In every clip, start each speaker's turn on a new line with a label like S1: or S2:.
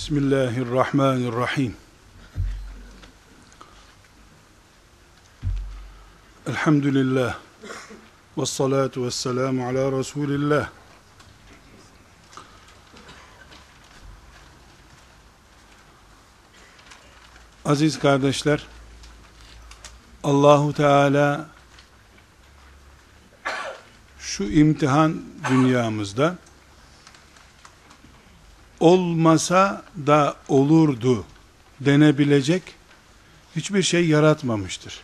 S1: Bismillahirrahmanirrahim. Elhamdülillah. Ve salatu ve selamu ala Resulillah. Aziz kardeşler, Allahu Teala şu imtihan dünyamızda olmasa da olurdu denebilecek hiçbir şey yaratmamıştır.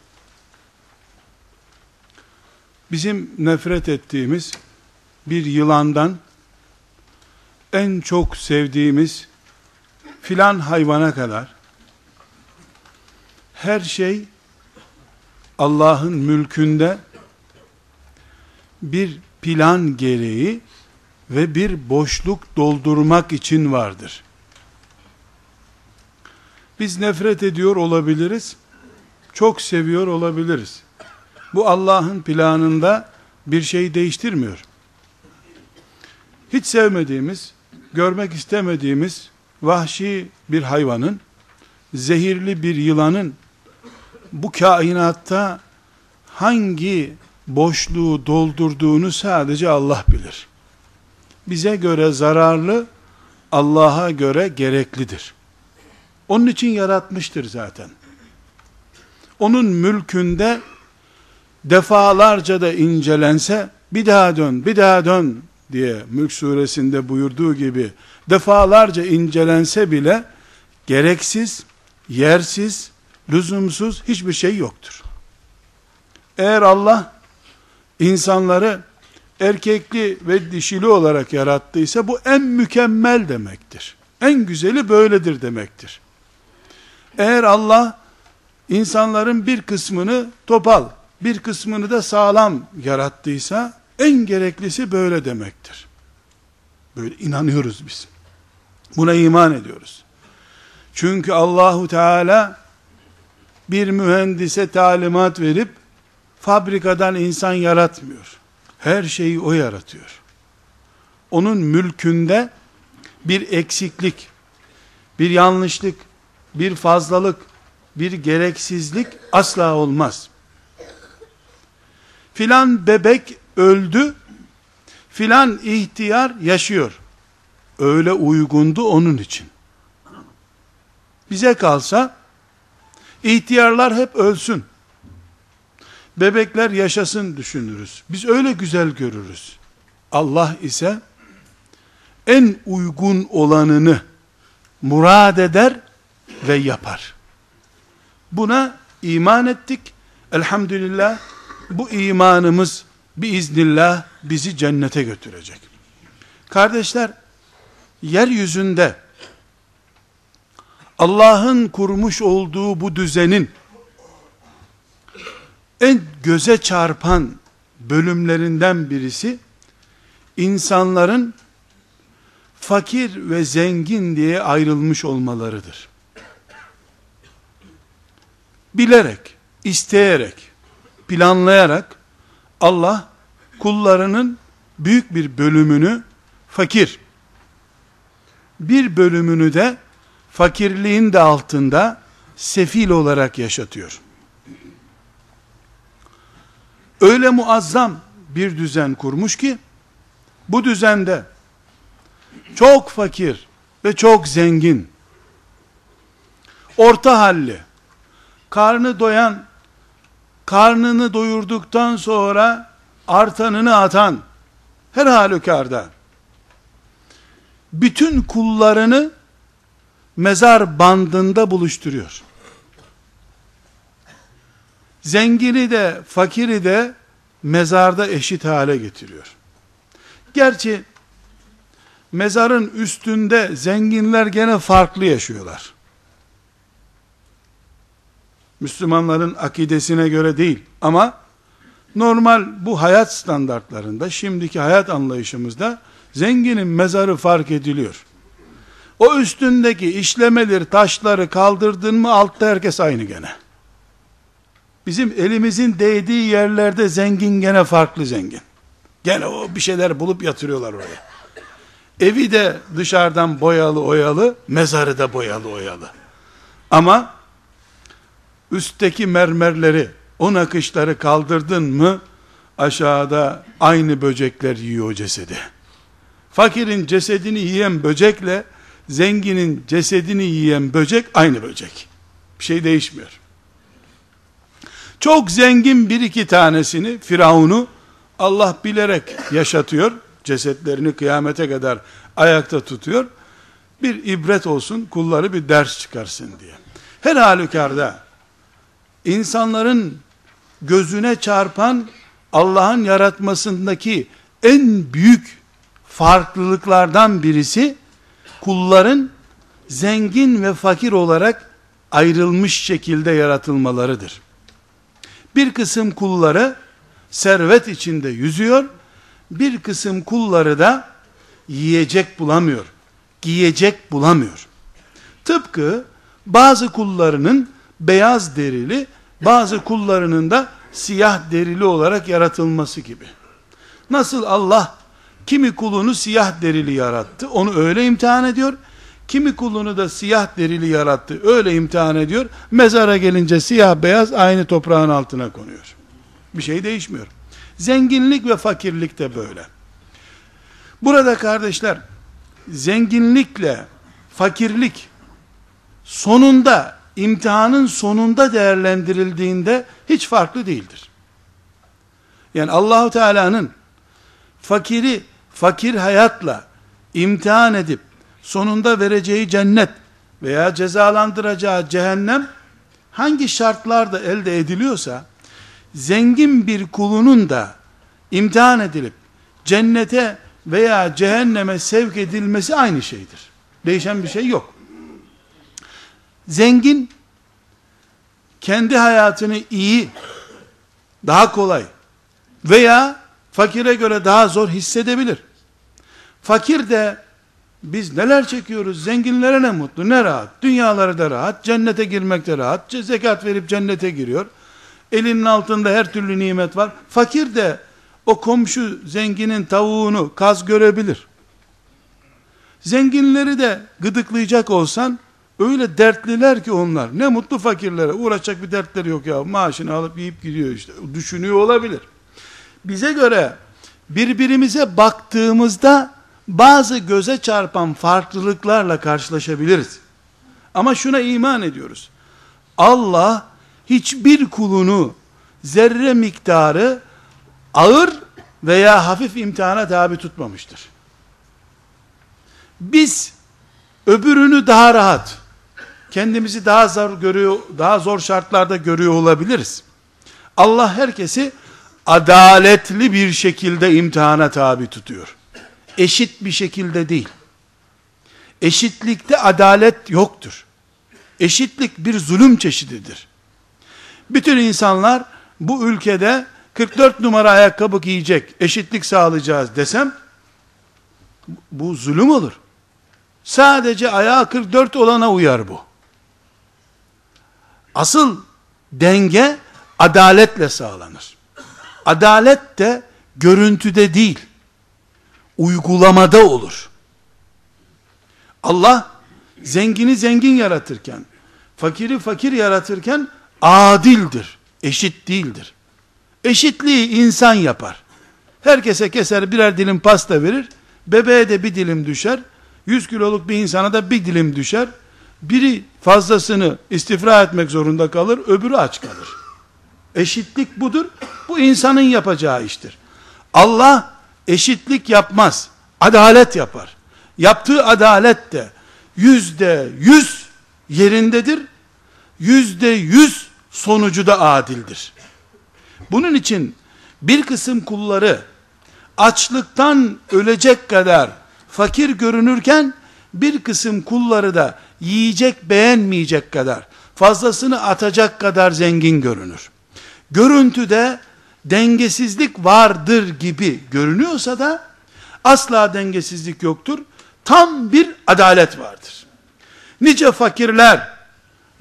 S1: Bizim nefret ettiğimiz bir yılandan en çok sevdiğimiz filan hayvana kadar her şey Allah'ın mülkünde bir plan gereği ve bir boşluk doldurmak için vardır. Biz nefret ediyor olabiliriz, çok seviyor olabiliriz. Bu Allah'ın planında bir şey değiştirmiyor. Hiç sevmediğimiz, görmek istemediğimiz vahşi bir hayvanın, zehirli bir yılanın bu kainatta hangi boşluğu doldurduğunu sadece Allah bilir bize göre zararlı, Allah'a göre gereklidir. Onun için yaratmıştır zaten. Onun mülkünde defalarca da incelense, bir daha dön, bir daha dön diye Mülk suresinde buyurduğu gibi defalarca incelense bile gereksiz, yersiz, lüzumsuz hiçbir şey yoktur. Eğer Allah insanları erkekli ve dişili olarak yarattıysa bu en mükemmel demektir. En güzeli böyledir demektir. Eğer Allah insanların bir kısmını topal, bir kısmını da sağlam yarattıysa en gereklisi böyle demektir. Böyle inanıyoruz biz. Buna iman ediyoruz. Çünkü Allahu Teala bir mühendise talimat verip fabrikadan insan yaratmıyor. Her şeyi o yaratıyor. Onun mülkünde bir eksiklik, bir yanlışlık, bir fazlalık, bir gereksizlik asla olmaz. Filan bebek öldü, filan ihtiyar yaşıyor. Öyle uygundu onun için. Bize kalsa, ihtiyarlar hep ölsün bebekler yaşasın düşünürüz. Biz öyle güzel görürüz. Allah ise en uygun olanını murad eder ve yapar. Buna iman ettik. Elhamdülillah bu imanımız biiznillah bizi cennete götürecek. Kardeşler, yeryüzünde Allah'ın kurmuş olduğu bu düzenin en göze çarpan bölümlerinden birisi insanların fakir ve zengin diye ayrılmış olmalarıdır. Bilerek, isteyerek, planlayarak Allah kullarının büyük bir bölümünü fakir, bir bölümünü de fakirliğin de altında sefil olarak yaşatıyor öyle muazzam bir düzen kurmuş ki, bu düzende çok fakir ve çok zengin, orta halli, karnı doyan, karnını doyurduktan sonra artanını atan, her halükarda, bütün kullarını mezar bandında buluşturuyor zengini de fakiri de mezarda eşit hale getiriyor. Gerçi mezarın üstünde zenginler gene farklı yaşıyorlar. Müslümanların akidesine göre değil ama normal bu hayat standartlarında şimdiki hayat anlayışımızda zenginin mezarı fark ediliyor. O üstündeki işlemeleri, taşları kaldırdın mı altta herkes aynı gene. Bizim elimizin değdiği yerlerde zengin gene farklı zengin. Gene o bir şeyler bulup yatırıyorlar oraya. Evi de dışarıdan boyalı oyalı, mezarı da boyalı oyalı. Ama üstteki mermerleri, o nakışları kaldırdın mı aşağıda aynı böcekler yiyor cesedi. Fakirin cesedini yiyen böcekle zenginin cesedini yiyen böcek aynı böcek. Bir şey değişmiyor. Çok zengin bir iki tanesini, Firavun'u Allah bilerek yaşatıyor. Cesetlerini kıyamete kadar ayakta tutuyor. Bir ibret olsun, kulları bir ders çıkarsın diye. Her halükarda insanların gözüne çarpan Allah'ın yaratmasındaki en büyük farklılıklardan birisi kulların zengin ve fakir olarak ayrılmış şekilde yaratılmalarıdır. Bir kısım kulları servet içinde yüzüyor, bir kısım kulları da yiyecek bulamıyor, giyecek bulamıyor. Tıpkı bazı kullarının beyaz derili, bazı kullarının da siyah derili olarak yaratılması gibi. Nasıl Allah kimi kulunu siyah derili yarattı, onu öyle imtihan ediyor, kimi kulunu da siyah derili yarattı, öyle imtihan ediyor, mezara gelince siyah beyaz aynı toprağın altına konuyor. Bir şey değişmiyor. Zenginlik ve fakirlik de böyle. Burada kardeşler, zenginlikle fakirlik sonunda, imtihanın sonunda değerlendirildiğinde hiç farklı değildir. Yani Allahu Teala'nın fakiri fakir hayatla imtihan edip sonunda vereceği cennet veya cezalandıracağı cehennem hangi şartlarda elde ediliyorsa zengin bir kulunun da imtihan edilip cennete veya cehenneme sevk edilmesi aynı şeydir. Değişen bir şey yok. Zengin kendi hayatını iyi, daha kolay veya fakire göre daha zor hissedebilir. Fakir de biz neler çekiyoruz, zenginlere ne mutlu, ne rahat, dünyaları da rahat, cennete girmek de rahat, zekat verip cennete giriyor. Elinin altında her türlü nimet var. Fakir de o komşu zenginin tavuğunu kaz görebilir. Zenginleri de gıdıklayacak olsan, öyle dertliler ki onlar, ne mutlu fakirlere, uğraşacak bir dertleri yok ya, maaşını alıp yiyip gidiyor işte, düşünüyor olabilir. Bize göre, birbirimize baktığımızda, bazı göze çarpan farklılıklarla karşılaşabiliriz. Ama şuna iman ediyoruz. Allah, hiçbir kulunu, zerre miktarı, ağır veya hafif imtihana tabi tutmamıştır. Biz öbürünü daha rahat, kendimizi daha zor görüyor, daha zor şartlarda görüyor olabiliriz. Allah herkesi adaletli bir şekilde imtihana tabi tutuyor. Eşit bir şekilde değil. Eşitlikte adalet yoktur. Eşitlik bir zulüm çeşididir. Bütün insanlar bu ülkede 44 numara ayakkabı giyecek, eşitlik sağlayacağız desem, bu zulüm olur. Sadece ayağı 44 olana uyar bu. Asıl denge adaletle sağlanır. Adalet de görüntüde değil, uygulamada olur. Allah zengini zengin yaratırken, fakiri fakir yaratırken adildir, eşit değildir. Eşitliği insan yapar. Herkese keser birer dilim pasta verir, bebeğe de bir dilim düşer, 100 kiloluk bir insana da bir dilim düşer, biri fazlasını istifra etmek zorunda kalır, öbürü aç kalır. Eşitlik budur, bu insanın yapacağı iştir. Allah eşitlik yapmaz, adalet yapar. Yaptığı adalet de yüzde yüz yerindedir, yüzde yüz sonucu da adildir. Bunun için bir kısım kulları açlıktan ölecek kadar fakir görünürken bir kısım kulları da yiyecek beğenmeyecek kadar, fazlasını atacak kadar zengin görünür. Görüntüde dengesizlik vardır gibi görünüyorsa da asla dengesizlik yoktur. Tam bir adalet vardır. Nice fakirler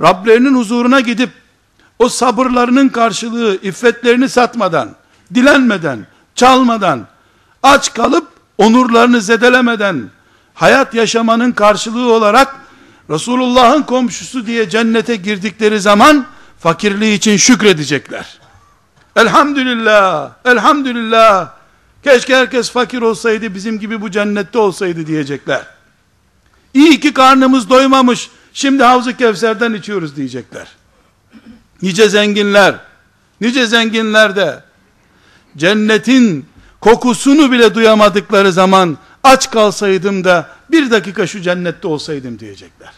S1: Rablerinin huzuruna gidip o sabırlarının karşılığı iffetlerini satmadan, dilenmeden, çalmadan, aç kalıp onurlarını zedelemeden hayat yaşamanın karşılığı olarak Resulullah'ın komşusu diye cennete girdikleri zaman fakirliği için şükredecekler. Elhamdülillah, elhamdülillah. Keşke herkes fakir olsaydı bizim gibi bu cennette olsaydı diyecekler. İyi ki karnımız doymamış. Şimdi Havzu Kevser'den içiyoruz diyecekler. Nice zenginler, nice zenginler de cennetin kokusunu bile duyamadıkları zaman aç kalsaydım da bir dakika şu cennette olsaydım diyecekler.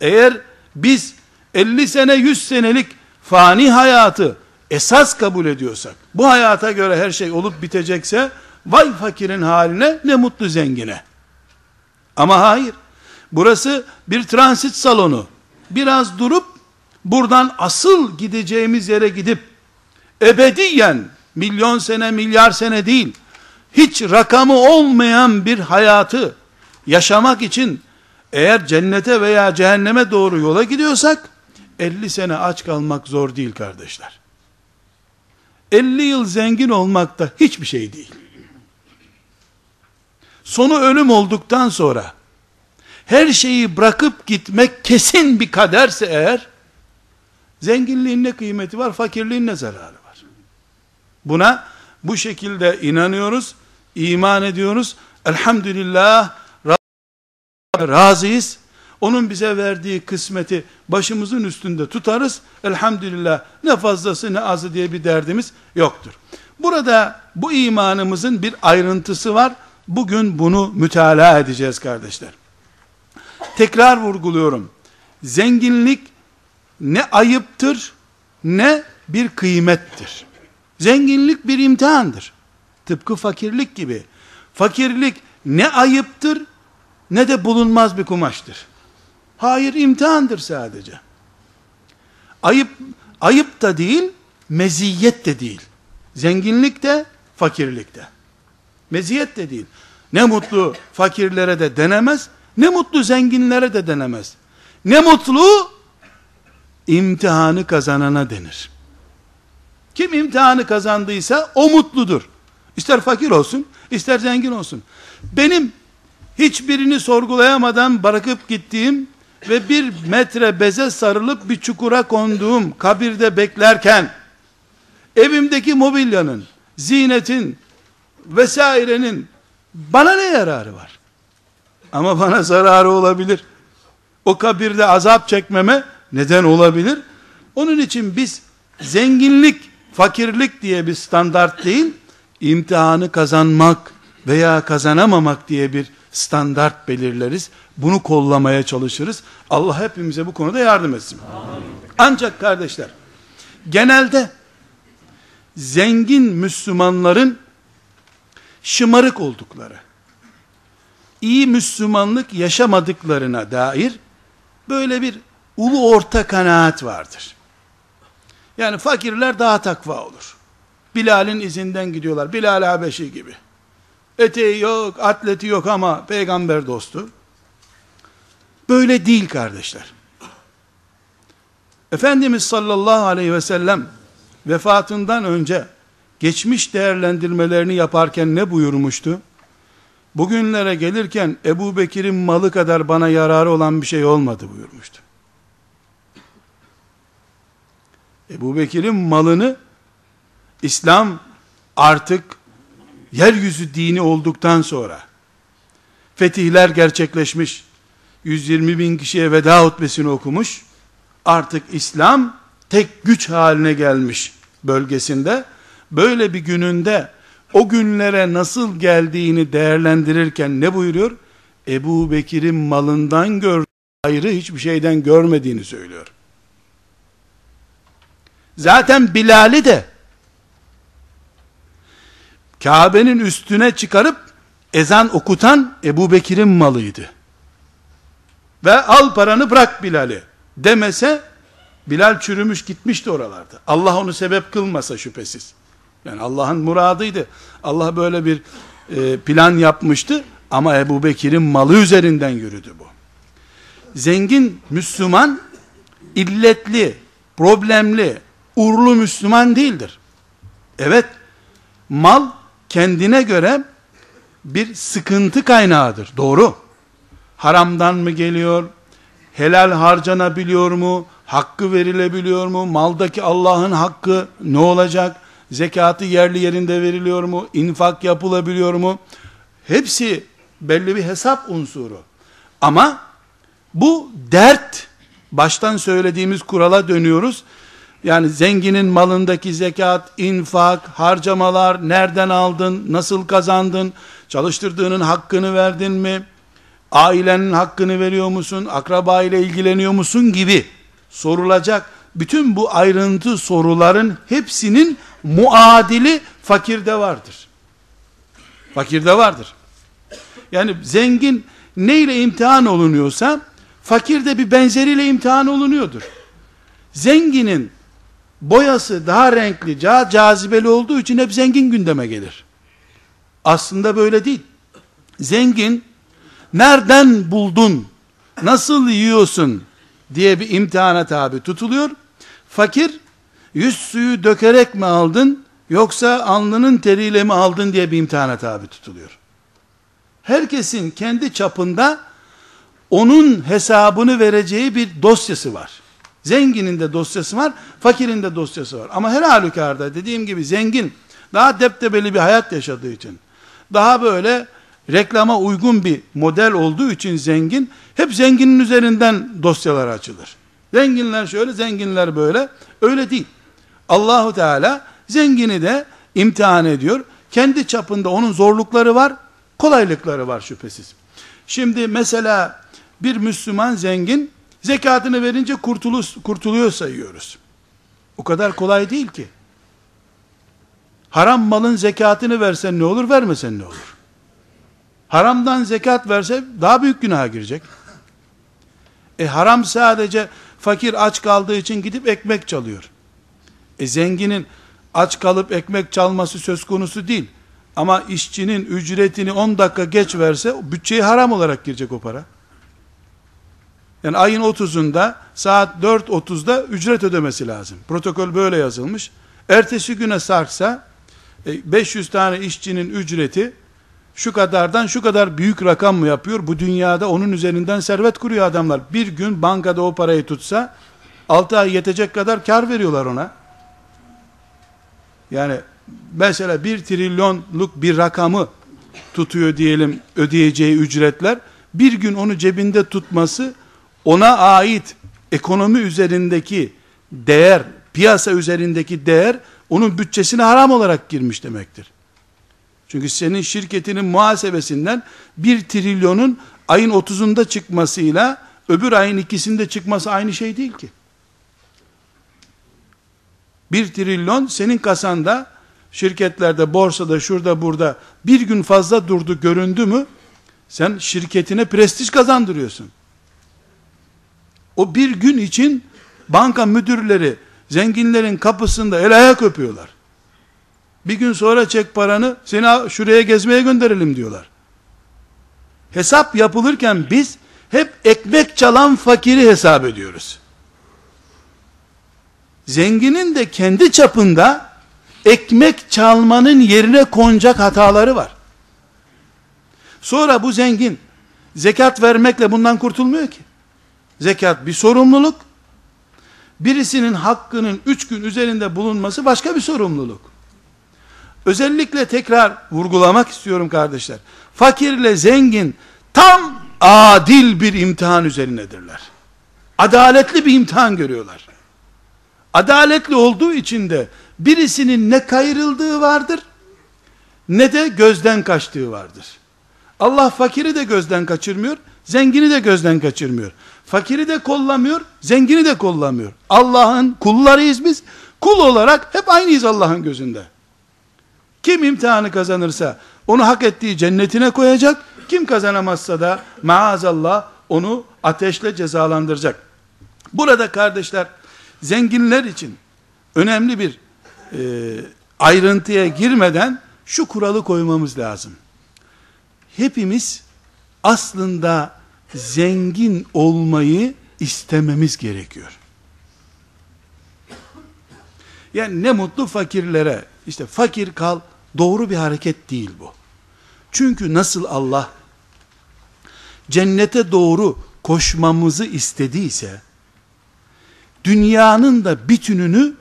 S1: Eğer biz 50 sene 100 senelik fani hayatı esas kabul ediyorsak, bu hayata göre her şey olup bitecekse, vay fakirin haline ne mutlu zengine. Ama hayır, burası bir transit salonu. Biraz durup, buradan asıl gideceğimiz yere gidip, ebediyen, milyon sene, milyar sene değil, hiç rakamı olmayan bir hayatı yaşamak için eğer cennete veya cehenneme doğru yola gidiyorsak 50 sene aç kalmak zor değil kardeşler. 50 yıl zengin olmak da hiçbir şey değil. Sonu ölüm olduktan sonra her şeyi bırakıp gitmek kesin bir kaderse eğer zenginliğin ne kıymeti var, fakirliğin ne zararı var? Buna bu şekilde inanıyoruz, iman ediyoruz. Elhamdülillah razıyız. Onun bize verdiği kısmeti başımızın üstünde tutarız. Elhamdülillah ne fazlası ne azı diye bir derdimiz yoktur. Burada bu imanımızın bir ayrıntısı var. Bugün bunu mütalaa edeceğiz kardeşler. Tekrar vurguluyorum. Zenginlik ne ayıptır ne bir kıymettir. Zenginlik bir imtihandır. Tıpkı fakirlik gibi. Fakirlik ne ayıptır ne de bulunmaz bir kumaştır. Hayır imtihandır sadece. Ayıp ayıp da değil, meziyet de değil. Zenginlik de, fakirlik de. Meziyet de değil. Ne mutlu fakirlere de denemez, ne mutlu zenginlere de denemez. Ne mutlu imtihanı kazanana denir. Kim imtihanı kazandıysa o mutludur. İster fakir olsun, ister zengin olsun. Benim hiçbirini sorgulayamadan bırakıp gittiğim ve bir metre beze sarılıp bir çukura konduğum kabirde beklerken evimdeki mobilyanın, zinetin vesairenin bana ne yararı var? Ama bana zararı olabilir. O kabirde azap çekmeme neden olabilir. Onun için biz zenginlik, fakirlik diye bir standart değil, imtihanı kazanmak veya kazanamamak diye bir standart belirleriz. Bunu kollamaya çalışırız. Allah hepimize bu konuda yardım etsin. Amin. Ancak kardeşler, genelde zengin Müslümanların şımarık oldukları, iyi Müslümanlık yaşamadıklarına dair böyle bir ulu orta kanaat vardır. Yani fakirler daha takva olur. Bilal'in izinden gidiyorlar. Bilal Habeşi gibi. Eteği yok, atleti yok ama peygamber dostu. Böyle değil kardeşler. Efendimiz sallallahu aleyhi ve sellem vefatından önce geçmiş değerlendirmelerini yaparken ne buyurmuştu? Bugünlere gelirken Ebu Bekir'in malı kadar bana yararı olan bir şey olmadı buyurmuştu. Ebu Bekir'in malını İslam artık yeryüzü dini olduktan sonra fetihler gerçekleşmiş 120 bin kişiye veda hutbesini okumuş artık İslam tek güç haline gelmiş bölgesinde böyle bir gününde o günlere nasıl geldiğini değerlendirirken ne buyuruyor? Ebu Bekir'in malından gör ayrı hiçbir şeyden görmediğini söylüyor. Zaten Bilal'i de Kabe'nin üstüne çıkarıp ezan okutan Ebu Bekir'in malıydı. Ve al paranı bırak Bilal'i demese Bilal çürümüş gitmişti oralarda. Allah onu sebep kılmasa şüphesiz. Yani Allah'ın muradıydı. Allah böyle bir e, plan yapmıştı ama Ebu Bekir'in malı üzerinden yürüdü bu. Zengin Müslüman illetli, problemli, urlu Müslüman değildir. Evet, mal kendine göre bir sıkıntı kaynağıdır. Doğru. Haramdan mı geliyor? Helal harcanabiliyor mu? Hakkı verilebiliyor mu? Maldaki Allah'ın hakkı ne olacak? Zekatı yerli yerinde veriliyor mu? İnfak yapılabiliyor mu? Hepsi belli bir hesap unsuru. Ama bu dert baştan söylediğimiz kurala dönüyoruz. Yani zenginin malındaki zekat, infak, harcamalar, nereden aldın, nasıl kazandın, çalıştırdığının hakkını verdin mi, ailenin hakkını veriyor musun, akraba ile ilgileniyor musun gibi sorulacak. Bütün bu ayrıntı soruların hepsinin muadili fakirde vardır. Fakirde vardır. Yani zengin neyle imtihan olunuyorsa, fakir de bir benzeriyle imtihan olunuyordur. Zenginin boyası daha renkli, daha cazibeli olduğu için hep zengin gündeme gelir. Aslında böyle değil. Zengin, nereden buldun, nasıl yiyorsun diye bir imtihana tabi tutuluyor. Fakir, yüz suyu dökerek mi aldın, yoksa alnının teriyle mi aldın diye bir imtihana tabi tutuluyor. Herkesin kendi çapında onun hesabını vereceği bir dosyası var. Zenginin de dosyası var, fakirin de dosyası var. Ama her halükarda dediğim gibi zengin daha deptebeli bir hayat yaşadığı için, daha böyle reklama uygun bir model olduğu için zengin, hep zenginin üzerinden dosyalar açılır. Zenginler şöyle, zenginler böyle. Öyle değil. Allahu Teala zengini de imtihan ediyor. Kendi çapında onun zorlukları var, kolaylıkları var şüphesiz. Şimdi mesela bir Müslüman zengin zekatını verince kurtuluş, kurtuluyor sayıyoruz. O kadar kolay değil ki. Haram malın zekatını versen ne olur, vermesen ne olur? Haramdan zekat verse daha büyük günaha girecek. E haram sadece fakir aç kaldığı için gidip ekmek çalıyor. E zenginin aç kalıp ekmek çalması söz konusu değil. Ama işçinin ücretini 10 dakika geç verse bütçeye haram olarak girecek o para. Yani ayın 30'unda saat 4.30'da ücret ödemesi lazım. Protokol böyle yazılmış. Ertesi güne sarksa 500 e, tane işçinin ücreti şu kadardan şu kadar büyük rakam mı yapıyor? Bu dünyada onun üzerinden servet kuruyor adamlar. Bir gün bankada o parayı tutsa 6 ay yetecek kadar kar veriyorlar ona. Yani mesela 1 trilyonluk bir rakamı tutuyor diyelim ödeyeceği ücretler. Bir gün onu cebinde tutması ona ait ekonomi üzerindeki değer, piyasa üzerindeki değer onun bütçesine haram olarak girmiş demektir. Çünkü senin şirketinin muhasebesinden bir trilyonun ayın 30'unda çıkmasıyla öbür ayın ikisinde çıkması aynı şey değil ki. Bir trilyon senin kasanda şirketlerde, borsada, şurada, burada bir gün fazla durdu, göründü mü sen şirketine prestij kazandırıyorsun. O bir gün için banka müdürleri zenginlerin kapısında el ayak öpüyorlar. Bir gün sonra çek paranı seni şuraya gezmeye gönderelim diyorlar. Hesap yapılırken biz hep ekmek çalan fakiri hesap ediyoruz. Zenginin de kendi çapında ekmek çalmanın yerine konacak hataları var. Sonra bu zengin zekat vermekle bundan kurtulmuyor ki. Zekat bir sorumluluk. Birisinin hakkının üç gün üzerinde bulunması başka bir sorumluluk. Özellikle tekrar vurgulamak istiyorum kardeşler. Fakirle zengin tam adil bir imtihan üzerindedirler. Adaletli bir imtihan görüyorlar. Adaletli olduğu için de birisinin ne kayırıldığı vardır ne de gözden kaçtığı vardır. Allah fakiri de gözden kaçırmıyor, zengini de gözden kaçırmıyor. Fakiri de kollamıyor, zengini de kollamıyor. Allah'ın kullarıyız biz. Kul olarak hep aynıyız Allah'ın gözünde. Kim imtihanı kazanırsa onu hak ettiği cennetine koyacak. Kim kazanamazsa da maazallah onu ateşle cezalandıracak. Burada kardeşler zenginler için önemli bir e, ayrıntıya girmeden şu kuralı koymamız lazım. Hepimiz aslında zengin olmayı istememiz gerekiyor. Yani ne mutlu fakirlere, işte fakir kal, doğru bir hareket değil bu. Çünkü nasıl Allah cennete doğru koşmamızı istediyse, dünyanın da bütününü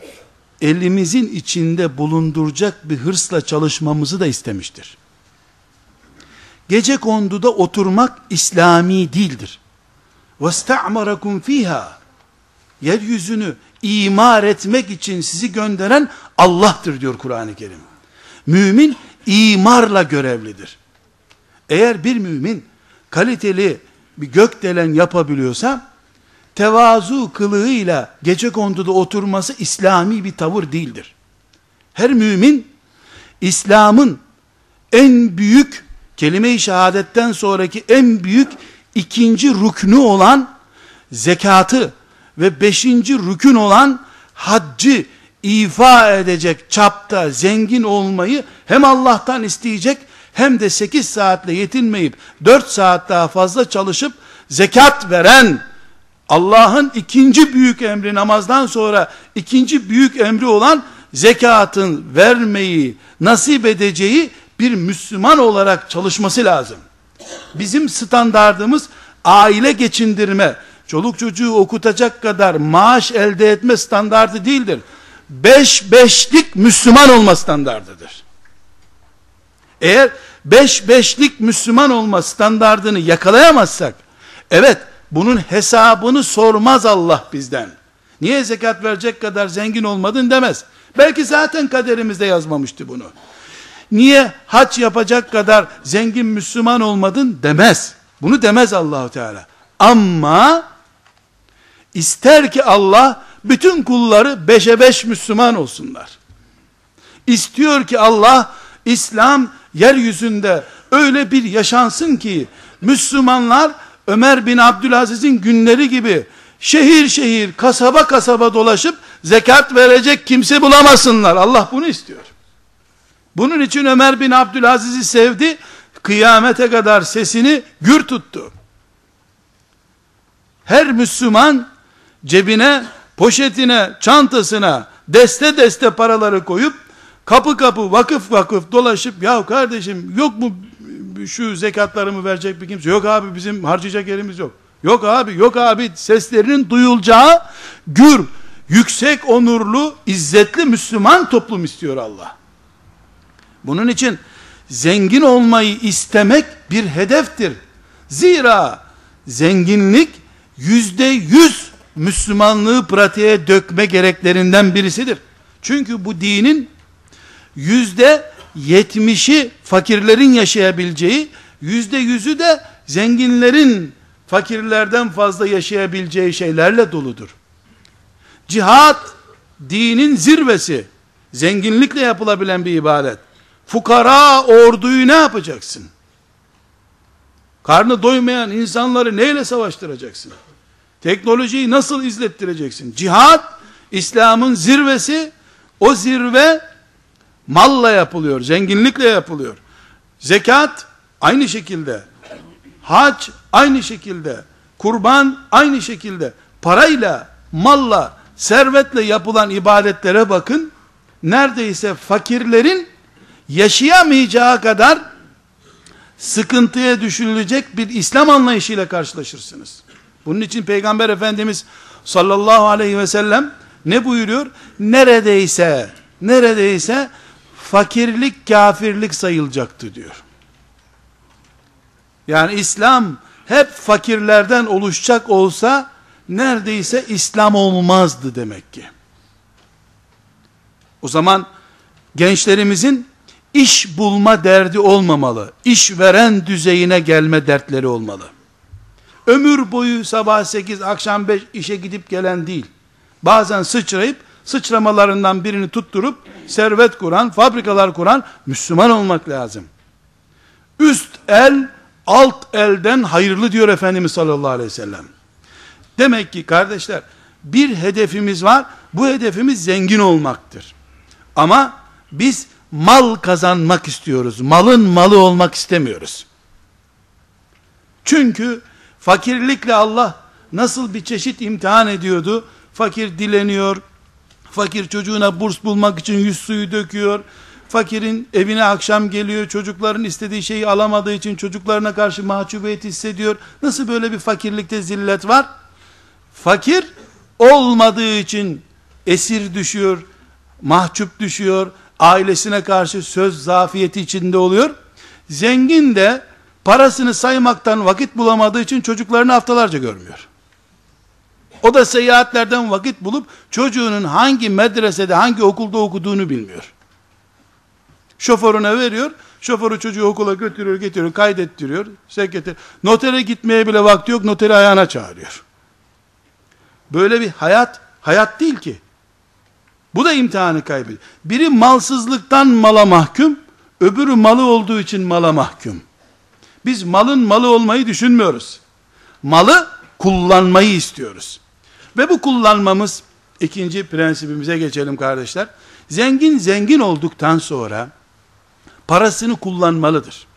S1: elimizin içinde bulunduracak bir hırsla çalışmamızı da istemiştir Gece konduda oturmak İslami değildir. وَاسْتَعْمَرَكُمْ fiha. Yeryüzünü imar etmek için sizi gönderen Allah'tır diyor Kur'an-ı Kerim. Mümin imarla görevlidir. Eğer bir mümin kaliteli bir gökdelen yapabiliyorsa tevazu kılığıyla gece konduda oturması İslami bir tavır değildir. Her mümin İslam'ın en büyük kelime-i şehadetten sonraki en büyük ikinci rüknü olan zekatı ve beşinci rükün olan haccı ifa edecek çapta zengin olmayı hem Allah'tan isteyecek hem de 8 saatle yetinmeyip 4 saat daha fazla çalışıp zekat veren Allah'ın ikinci büyük emri namazdan sonra ikinci büyük emri olan zekatın vermeyi nasip edeceği bir Müslüman olarak çalışması lazım. Bizim standardımız aile geçindirme, çoluk çocuğu okutacak kadar maaş elde etme standardı değildir. Beş beşlik Müslüman olma standardıdır. Eğer beş beşlik Müslüman olma standardını yakalayamazsak, evet bunun hesabını sormaz Allah bizden. Niye zekat verecek kadar zengin olmadın demez. Belki zaten kaderimizde yazmamıştı bunu. Niye haç yapacak kadar zengin Müslüman olmadın demez. Bunu demez Allahu Teala. Ama ister ki Allah bütün kulları beşe beş Müslüman olsunlar. İstiyor ki Allah İslam yeryüzünde öyle bir yaşansın ki Müslümanlar Ömer bin Abdülaziz'in günleri gibi şehir şehir, kasaba kasaba dolaşıp zekat verecek kimse bulamasınlar. Allah bunu istiyor. Bunun için Ömer bin Abdülaziz'i sevdi. Kıyamete kadar sesini gür tuttu. Her Müslüman cebine, poşetine, çantasına deste deste paraları koyup kapı kapı vakıf vakıf dolaşıp ya kardeşim yok mu şu zekatlarımı verecek bir kimse yok abi bizim harcayacak yerimiz yok yok abi yok abi seslerinin duyulacağı gür yüksek onurlu izzetli Müslüman toplum istiyor Allah bunun için zengin olmayı istemek bir hedeftir zira zenginlik yüzde yüz Müslümanlığı pratiğe dökme gereklerinden birisidir çünkü bu dinin yüzde yetmişi fakirlerin yaşayabileceği, yüzde yüzü de zenginlerin fakirlerden fazla yaşayabileceği şeylerle doludur. Cihat, dinin zirvesi, zenginlikle yapılabilen bir ibadet. Fukara orduyu ne yapacaksın? Karnı doymayan insanları neyle savaştıracaksın? Teknolojiyi nasıl izlettireceksin? Cihat, İslam'ın zirvesi, o zirve malla yapılıyor, zenginlikle yapılıyor. Zekat aynı şekilde. Hac aynı şekilde. Kurban aynı şekilde. Parayla, malla, servetle yapılan ibadetlere bakın. Neredeyse fakirlerin yaşayamayacağı kadar sıkıntıya düşülecek bir İslam anlayışıyla karşılaşırsınız. Bunun için Peygamber Efendimiz sallallahu aleyhi ve sellem ne buyuruyor? Neredeyse, neredeyse fakirlik kafirlik sayılacaktı diyor. Yani İslam hep fakirlerden oluşacak olsa neredeyse İslam olmazdı demek ki. O zaman gençlerimizin iş bulma derdi olmamalı. İş veren düzeyine gelme dertleri olmalı. Ömür boyu sabah 8 akşam 5 işe gidip gelen değil. Bazen sıçrayıp sıçramalarından birini tutturup servet kuran, fabrikalar kuran Müslüman olmak lazım. Üst el alt elden hayırlı diyor Efendimiz sallallahu aleyhi ve sellem. Demek ki kardeşler bir hedefimiz var. Bu hedefimiz zengin olmaktır. Ama biz mal kazanmak istiyoruz. Malın malı olmak istemiyoruz. Çünkü fakirlikle Allah nasıl bir çeşit imtihan ediyordu? Fakir dileniyor, fakir çocuğuna burs bulmak için yüz suyu döküyor, fakirin evine akşam geliyor, çocukların istediği şeyi alamadığı için çocuklarına karşı mahcubiyet hissediyor. Nasıl böyle bir fakirlikte zillet var? Fakir olmadığı için esir düşüyor, mahcup düşüyor, ailesine karşı söz zafiyeti içinde oluyor. Zengin de parasını saymaktan vakit bulamadığı için çocuklarını haftalarca görmüyor. O da seyahatlerden vakit bulup çocuğunun hangi medresede, hangi okulda okuduğunu bilmiyor. Şoförüne veriyor, şoförü çocuğu okula götürüyor, getiriyor, kaydettiriyor, sekreter. Notere gitmeye bile vakti yok, noteri ayağına çağırıyor. Böyle bir hayat, hayat değil ki. Bu da imtihanı kaybediyor. Biri malsızlıktan mala mahkum, öbürü malı olduğu için mala mahkum. Biz malın malı olmayı düşünmüyoruz. Malı kullanmayı istiyoruz. Ve bu kullanmamız ikinci prensibimize geçelim kardeşler. Zengin zengin olduktan sonra parasını kullanmalıdır.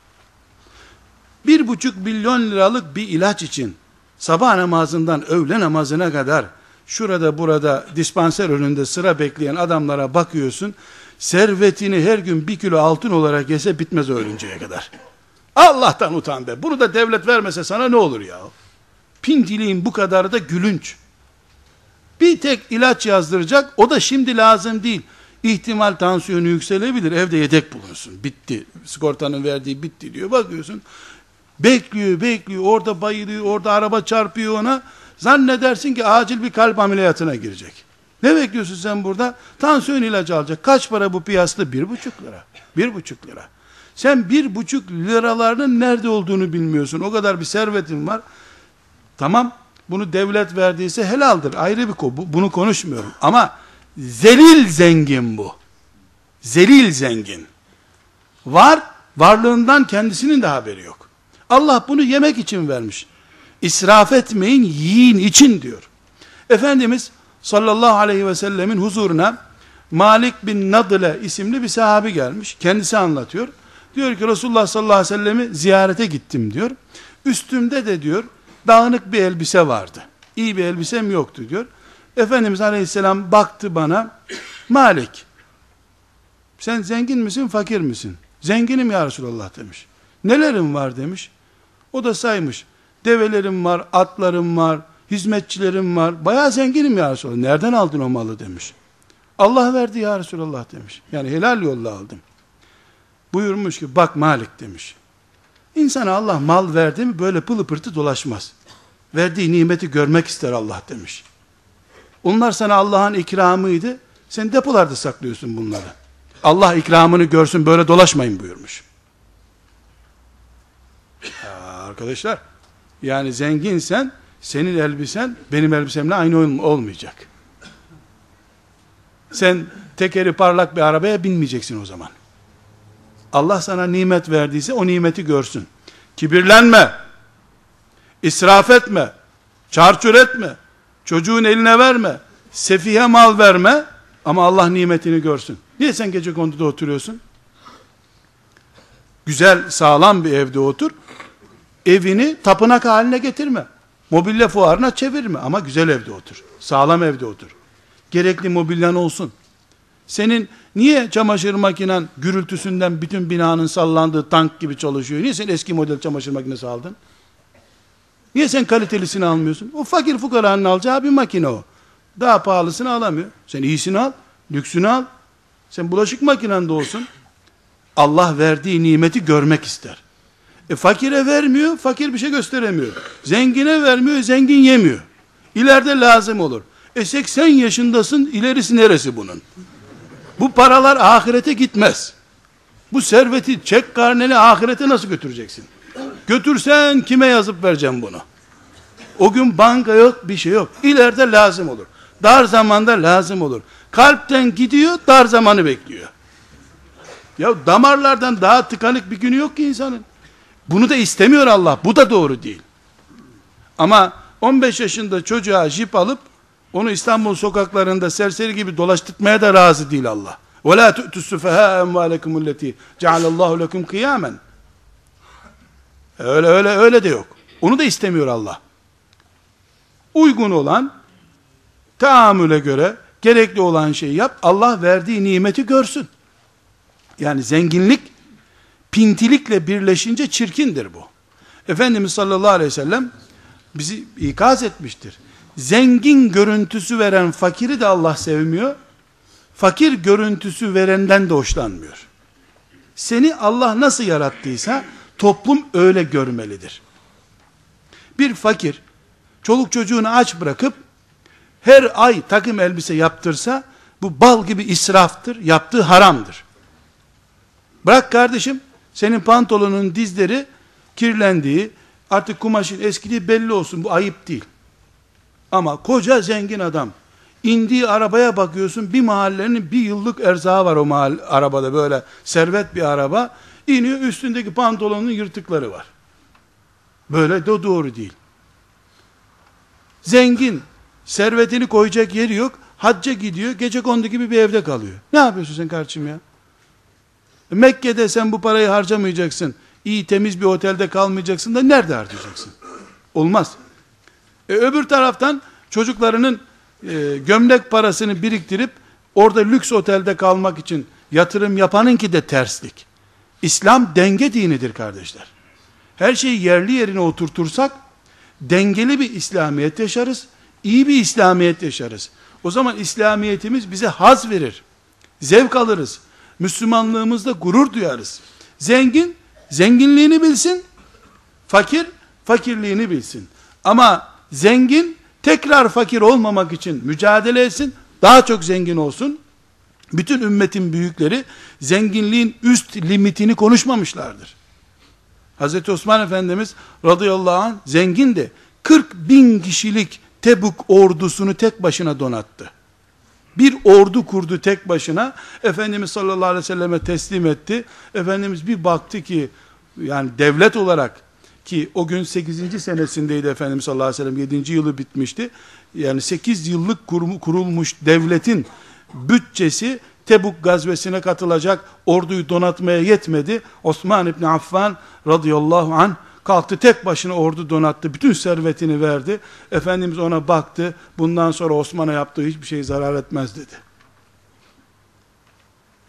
S1: Bir buçuk milyon liralık bir ilaç için sabah namazından öğle namazına kadar şurada burada dispanser önünde sıra bekleyen adamlara bakıyorsun. Servetini her gün bir kilo altın olarak yese bitmez ölünceye kadar. Allah'tan utan be. Bunu da devlet vermese sana ne olur ya? Pintiliğin bu kadarı da gülünç. Bir tek ilaç yazdıracak. O da şimdi lazım değil. İhtimal tansiyonu yükselebilir. Evde yedek bulunsun. Bitti. Sigortanın verdiği bitti diyor. Bakıyorsun. Bekliyor, bekliyor. Orada bayılıyor. Orada araba çarpıyor ona. Zannedersin ki acil bir kalp ameliyatına girecek. Ne bekliyorsun sen burada? Tansiyon ilacı alacak. Kaç para bu piyasada? Bir buçuk lira. Bir buçuk lira. Sen bir buçuk liralarının nerede olduğunu bilmiyorsun. O kadar bir servetin var. Tamam. Bunu devlet verdiyse helaldir. Ayrı bir konu. Bunu konuşmuyorum. Ama zelil zengin bu. Zelil zengin. Var. Varlığından kendisinin de haberi yok. Allah bunu yemek için vermiş. İsraf etmeyin, yiyin için diyor. Efendimiz sallallahu aleyhi ve sellemin huzuruna Malik bin Nadile isimli bir sahabi gelmiş. Kendisi anlatıyor. Diyor ki Resulullah sallallahu aleyhi ve sellemi ziyarete gittim diyor. Üstümde de diyor dağınık bir elbise vardı. İyi bir elbisem yoktu diyor. Efendimiz aleyhisselam baktı bana. Malik sen zengin misin fakir misin? Zenginim ya Resulallah demiş. Nelerim var demiş. O da saymış. Develerim var, atlarım var, hizmetçilerim var. Bayağı zenginim ya Resulallah. Nereden aldın o malı demiş. Allah verdi ya Resulallah demiş. Yani helal yolla aldım. Buyurmuş ki bak Malik demiş. İnsana Allah mal verdi mi böyle pılı pırtı dolaşmaz. Verdiği nimeti görmek ister Allah demiş. Onlar sana Allah'ın ikramıydı. Sen depolarda saklıyorsun bunları. Allah ikramını görsün böyle dolaşmayın buyurmuş. Ya arkadaşlar yani zenginsen senin elbisen benim elbisemle aynı olmayacak. Sen tekeri parlak bir arabaya binmeyeceksin o zaman. Allah sana nimet verdiyse o nimeti görsün. Kibirlenme. israf etme. Çarçur etme. Çocuğun eline verme. Sefihe mal verme. Ama Allah nimetini görsün. Niye sen gece konduda oturuyorsun? Güzel, sağlam bir evde otur. Evini tapınak haline getirme. Mobilya fuarına çevirme ama güzel evde otur. Sağlam evde otur. Gerekli mobilyan olsun. Senin niye çamaşır makinen gürültüsünden bütün binanın sallandığı tank gibi çalışıyor? Niye sen eski model çamaşır makinesi aldın? Niye sen kalitelisini almıyorsun? O fakir fukaranın alacağı bir makine o. Daha pahalısını alamıyor. Sen iyisini al, lüksünü al. Sen bulaşık makinende olsun. Allah verdiği nimeti görmek ister. E fakire vermiyor, fakir bir şey gösteremiyor. Zengine vermiyor, zengin yemiyor. İleride lazım olur. E 80 yaşındasın, ilerisi neresi bunun? Bu paralar ahirete gitmez. Bu serveti, çek karneni ahirete nasıl götüreceksin? Götürsen kime yazıp vereceğim bunu? O gün banka yok, bir şey yok. İleride lazım olur. Dar zamanda lazım olur. Kalpten gidiyor, dar zamanı bekliyor. Ya damarlardan daha tıkanık bir günü yok ki insanın. Bunu da istemiyor Allah. Bu da doğru değil. Ama 15 yaşında çocuğa jip alıp onu İstanbul sokaklarında serseri gibi dolaştırmaya da razı değil Allah. وَلَا تُؤْتُ السُّفَهَا اَمْوَالَكُمُ الَّتِي جَعَلَ اللّٰهُ لَكُمْ قِيَامًا Öyle öyle öyle de yok. Onu da istemiyor Allah. Uygun olan taamüle göre gerekli olan şeyi yap. Allah verdiği nimeti görsün. Yani zenginlik pintilikle birleşince çirkindir bu. Efendimiz sallallahu aleyhi ve sellem bizi ikaz etmiştir. Zengin görüntüsü veren fakiri de Allah sevmiyor. Fakir görüntüsü verenden de hoşlanmıyor. Seni Allah nasıl yarattıysa toplum öyle görmelidir. Bir fakir çoluk çocuğunu aç bırakıp her ay takım elbise yaptırsa bu bal gibi israftır, yaptığı haramdır. Bırak kardeşim, senin pantolonun dizleri kirlendiği, artık kumaşın eskidiği belli olsun, bu ayıp değil. Ama koca zengin adam, indiği arabaya bakıyorsun, bir mahallenin bir yıllık erzağı var o mahalle, arabada böyle servet bir araba, iniyor üstündeki pantolonun yırtıkları var. Böyle de doğru değil. Zengin, servetini koyacak yeri yok, hacca gidiyor, gece kondu gibi bir evde kalıyor. Ne yapıyorsun sen kardeşim ya? Mekke'de sen bu parayı harcamayacaksın. İyi temiz bir otelde kalmayacaksın da nerede harcayacaksın? Olmaz. E, öbür taraftan çocuklarının e, gömlek parasını biriktirip orada lüks otelde kalmak için yatırım yapanınki de terslik. İslam denge dinidir kardeşler. Her şeyi yerli yerine oturtursak dengeli bir İslamiyet yaşarız. iyi bir İslamiyet yaşarız. O zaman İslamiyetimiz bize haz verir. Zevk alırız. Müslümanlığımızda gurur duyarız. Zengin, zenginliğini bilsin. Fakir, fakirliğini bilsin. Ama zengin, tekrar fakir olmamak için mücadele etsin. Daha çok zengin olsun. Bütün ümmetin büyükleri zenginliğin üst limitini konuşmamışlardır. Hz. Osman Efendimiz radıyallahu anh zengindi. 40 bin kişilik Tebuk ordusunu tek başına donattı. Bir ordu kurdu tek başına. Efendimiz sallallahu aleyhi ve selleme teslim etti. Efendimiz bir baktı ki yani devlet olarak ki o gün 8. senesindeydi Efendimiz sallallahu aleyhi ve sellem 7. yılı bitmişti. Yani 8 yıllık kurulmuş devletin bütçesi Tebuk gazvesine katılacak orduyu donatmaya yetmedi. Osman İbni Affan radıyallahu anh kalktı tek başına ordu donattı. Bütün servetini verdi. Efendimiz ona baktı. Bundan sonra Osman'a yaptığı hiçbir şey zarar etmez dedi.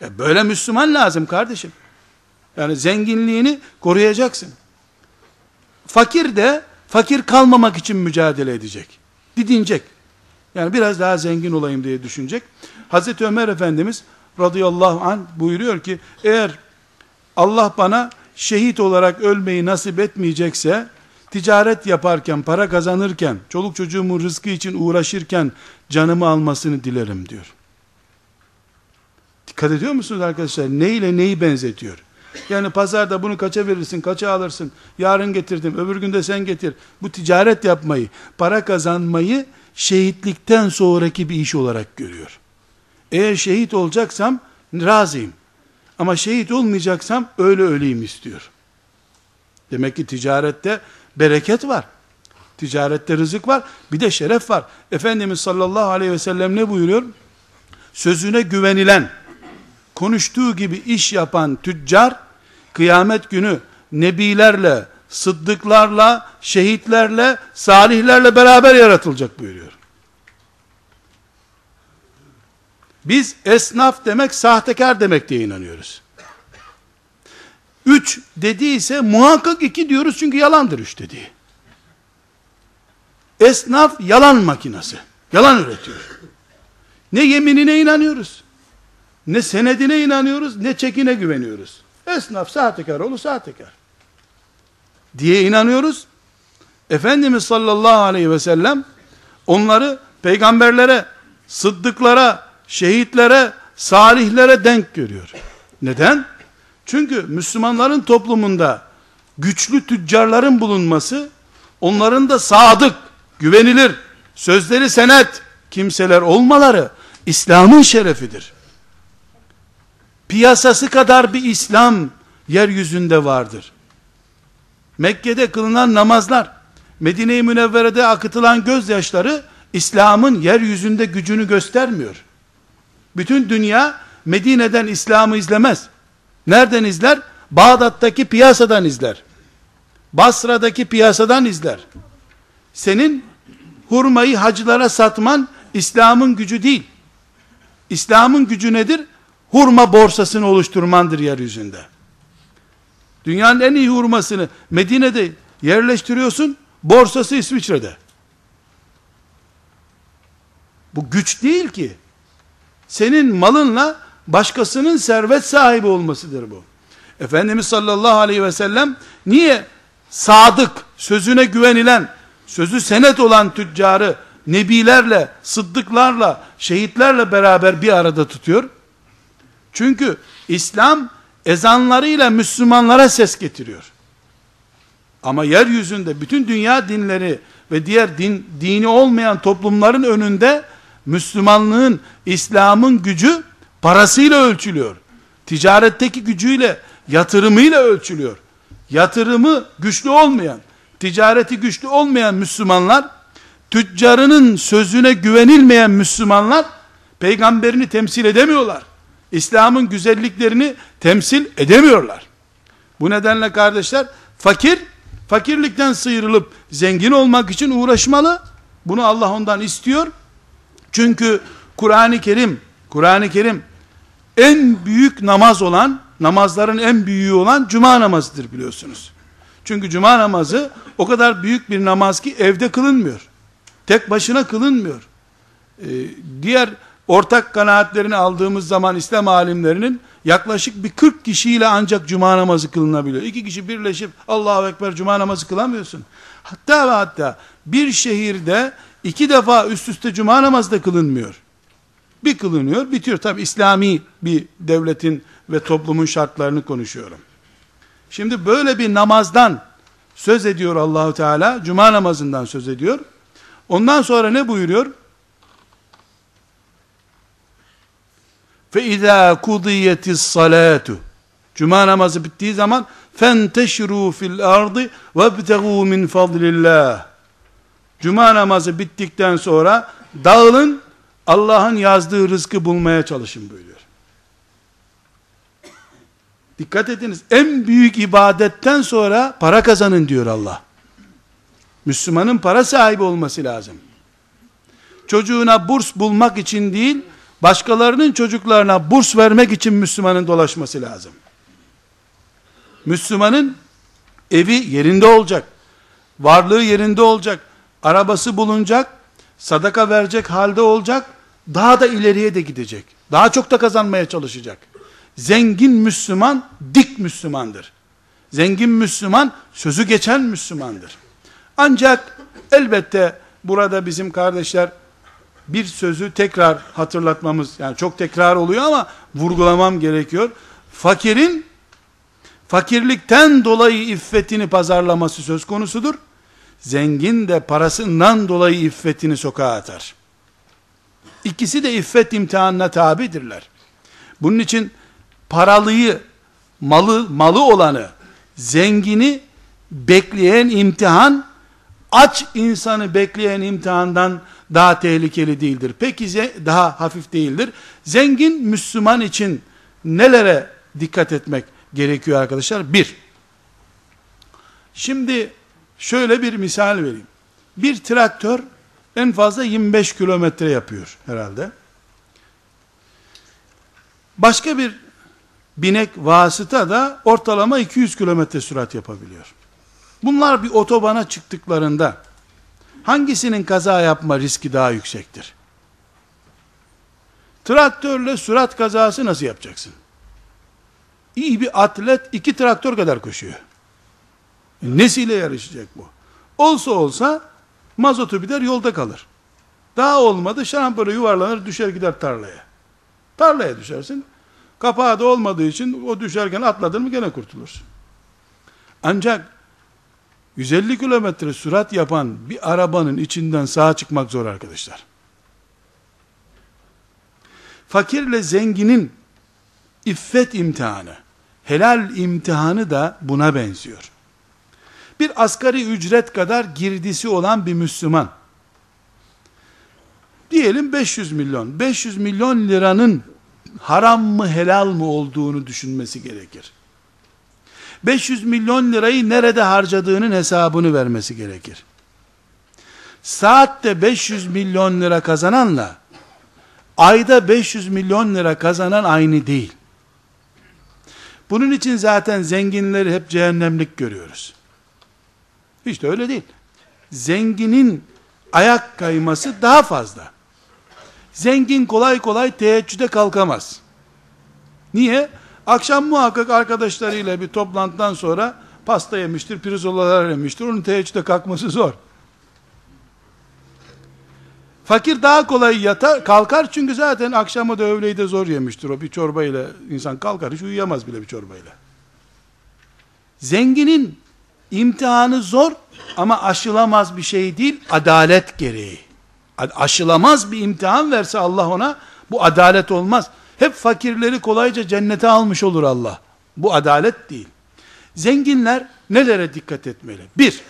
S1: E böyle Müslüman lazım kardeşim. Yani zenginliğini koruyacaksın. Fakir de fakir kalmamak için mücadele edecek. Didinecek. Yani biraz daha zengin olayım diye düşünecek. Hazreti Ömer Efendimiz radıyallahu an buyuruyor ki eğer Allah bana şehit olarak ölmeyi nasip etmeyecekse ticaret yaparken, para kazanırken, çoluk çocuğumun rızkı için uğraşırken canımı almasını dilerim diyor. Dikkat ediyor musunuz arkadaşlar? Ne ile neyi benzetiyor? Yani pazarda bunu kaça verirsin, kaça alırsın, yarın getirdim, öbür günde sen getir. Bu ticaret yapmayı, para kazanmayı şehitlikten sonraki bir iş olarak görüyor. Eğer şehit olacaksam razıyım. Ama şehit olmayacaksam öyle öleyim istiyor. Demek ki ticarette bereket var. Ticarette rızık var. Bir de şeref var. Efendimiz sallallahu aleyhi ve sellem ne buyuruyor? Sözüne güvenilen, konuştuğu gibi iş yapan tüccar, kıyamet günü nebilerle, sıddıklarla, şehitlerle, salihlerle beraber yaratılacak buyuruyor. Biz esnaf demek sahtekar demek diye inanıyoruz. Üç dediyse muhakkak iki diyoruz çünkü yalandır üç dediği. Esnaf yalan makinası. Yalan üretiyor. Ne yeminine inanıyoruz. Ne senedine inanıyoruz, ne çekine güveniyoruz. Esnaf sahtekar olur sahtekar. Diye inanıyoruz. Efendimiz sallallahu aleyhi ve sellem onları peygamberlere, sıddıklara, şehitlere, salihlere denk görüyor. Neden? Çünkü Müslümanların toplumunda güçlü tüccarların bulunması, onların da sadık, güvenilir, sözleri senet kimseler olmaları İslam'ın şerefidir. Piyasası kadar bir İslam yeryüzünde vardır. Mekke'de kılınan namazlar, Medine-i Münevvere'de akıtılan gözyaşları İslam'ın yeryüzünde gücünü göstermiyor. Bütün dünya Medine'den İslam'ı izlemez. Nereden izler? Bağdat'taki piyasadan izler. Basra'daki piyasadan izler. Senin hurmayı hacılara satman İslam'ın gücü değil. İslam'ın gücü nedir? Hurma borsasını oluşturmandır yeryüzünde. Dünyanın en iyi hurmasını Medine'de yerleştiriyorsun, borsası İsviçre'de. Bu güç değil ki. Senin malınla başkasının servet sahibi olmasıdır bu. Efendimiz sallallahu aleyhi ve sellem niye sadık, sözüne güvenilen, sözü senet olan tüccarı nebilerle, sıddıklarla, şehitlerle beraber bir arada tutuyor? Çünkü İslam ezanlarıyla Müslümanlara ses getiriyor. Ama yeryüzünde bütün dünya dinleri ve diğer din, dini olmayan toplumların önünde Müslümanlığın, İslam'ın gücü parasıyla ölçülüyor. Ticaretteki gücüyle, yatırımıyla ölçülüyor. Yatırımı güçlü olmayan, ticareti güçlü olmayan Müslümanlar, tüccarının sözüne güvenilmeyen Müslümanlar, peygamberini temsil edemiyorlar. İslam'ın güzelliklerini temsil edemiyorlar. Bu nedenle kardeşler, fakir, fakirlikten sıyrılıp zengin olmak için uğraşmalı. Bunu Allah ondan istiyor. Çünkü Kur'an-ı Kerim, Kur'an-ı Kerim en büyük namaz olan, namazların en büyüğü olan cuma namazıdır biliyorsunuz. Çünkü cuma namazı o kadar büyük bir namaz ki evde kılınmıyor. Tek başına kılınmıyor. Ee, diğer ortak kanaatlerini aldığımız zaman İslam alimlerinin yaklaşık bir 40 kişiyle ancak cuma namazı kılınabiliyor. İki kişi birleşip Allahu Ekber cuma namazı kılamıyorsun. Hatta ve hatta bir şehirde iki defa üst üste cuma namazı da kılınmıyor. Bir kılınıyor, bitiyor. Tabi İslami bir devletin ve toplumun şartlarını konuşuyorum. Şimdi böyle bir namazdan söz ediyor Allahu Teala. Cuma namazından söz ediyor. Ondan sonra ne buyuruyor? İzâ kudiyetis salatu. Cuma namazı bittiği zaman fenteşru fil ardı vebtegû min fadlillah. Cuma namazı bittikten sonra dağılın Allah'ın yazdığı rızkı bulmaya çalışın buyuruyor. Dikkat ediniz. En büyük ibadetten sonra para kazanın diyor Allah. Müslümanın para sahibi olması lazım. Çocuğuna burs bulmak için değil, başkalarının çocuklarına burs vermek için Müslümanın dolaşması lazım. Müslümanın evi yerinde olacak. Varlığı yerinde olacak. Arabası bulunacak. Sadaka verecek halde olacak. Daha da ileriye de gidecek. Daha çok da kazanmaya çalışacak. Zengin Müslüman dik Müslümandır. Zengin Müslüman sözü geçen Müslümandır. Ancak elbette burada bizim kardeşler bir sözü tekrar hatırlatmamız yani çok tekrar oluyor ama vurgulamam gerekiyor. Fakirin fakirlikten dolayı iffetini pazarlaması söz konusudur. Zengin de parasından dolayı iffetini sokağa atar. İkisi de iffet imtihanına tabidirler. Bunun için paralıyı, malı, malı olanı, zengini bekleyen imtihan, aç insanı bekleyen imtihandan daha tehlikeli değildir. Peki daha hafif değildir. Zengin Müslüman için nelere dikkat etmek gerekiyor arkadaşlar? Bir, şimdi şöyle bir misal vereyim. Bir traktör en fazla 25 kilometre yapıyor herhalde. Başka bir binek vasıta da ortalama 200 kilometre sürat yapabiliyor. Bunlar bir otobana çıktıklarında hangisinin kaza yapma riski daha yüksektir? Traktörle sürat kazası nasıl yapacaksın? İyi bir atlet iki traktör kadar koşuyor. Nesiyle yarışacak bu? Olsa olsa mazotu biter yolda kalır. Daha olmadı şarampole yuvarlanır düşer gider tarlaya. Tarlaya düşersin. Kapağı da olmadığı için o düşerken atladın mı gene kurtulursun. Ancak 150 kilometre sürat yapan bir arabanın içinden sağa çıkmak zor arkadaşlar. Fakirle zenginin iffet imtihanı, helal imtihanı da buna benziyor. Bir asgari ücret kadar girdisi olan bir Müslüman. Diyelim 500 milyon. 500 milyon liranın haram mı helal mı olduğunu düşünmesi gerekir. 500 milyon lirayı nerede harcadığının hesabını vermesi gerekir. Saatte 500 milyon lira kazananla ayda 500 milyon lira kazanan aynı değil. Bunun için zaten zenginleri hep cehennemlik görüyoruz. Hiç de öyle değil. Zenginin ayak kayması daha fazla. Zengin kolay kolay teheccüde kalkamaz. Niye? Akşam muhakkak arkadaşlarıyla bir toplantıdan sonra pasta yemiştir, pirzolalar yemiştir. Onun teheccüde kalkması zor. Fakir daha kolay yatar, kalkar çünkü zaten akşamı da öğleyi de zor yemiştir. O bir çorbayla insan kalkar, hiç uyuyamaz bile bir çorbayla. Zenginin imtihanı zor ama aşılamaz bir şey değil, adalet gereği. Aşılamaz bir imtihan verse Allah ona, bu adalet olmaz. Hep fakirleri kolayca cennete almış olur Allah. Bu adalet değil. Zenginler nelere dikkat etmeli? Bir,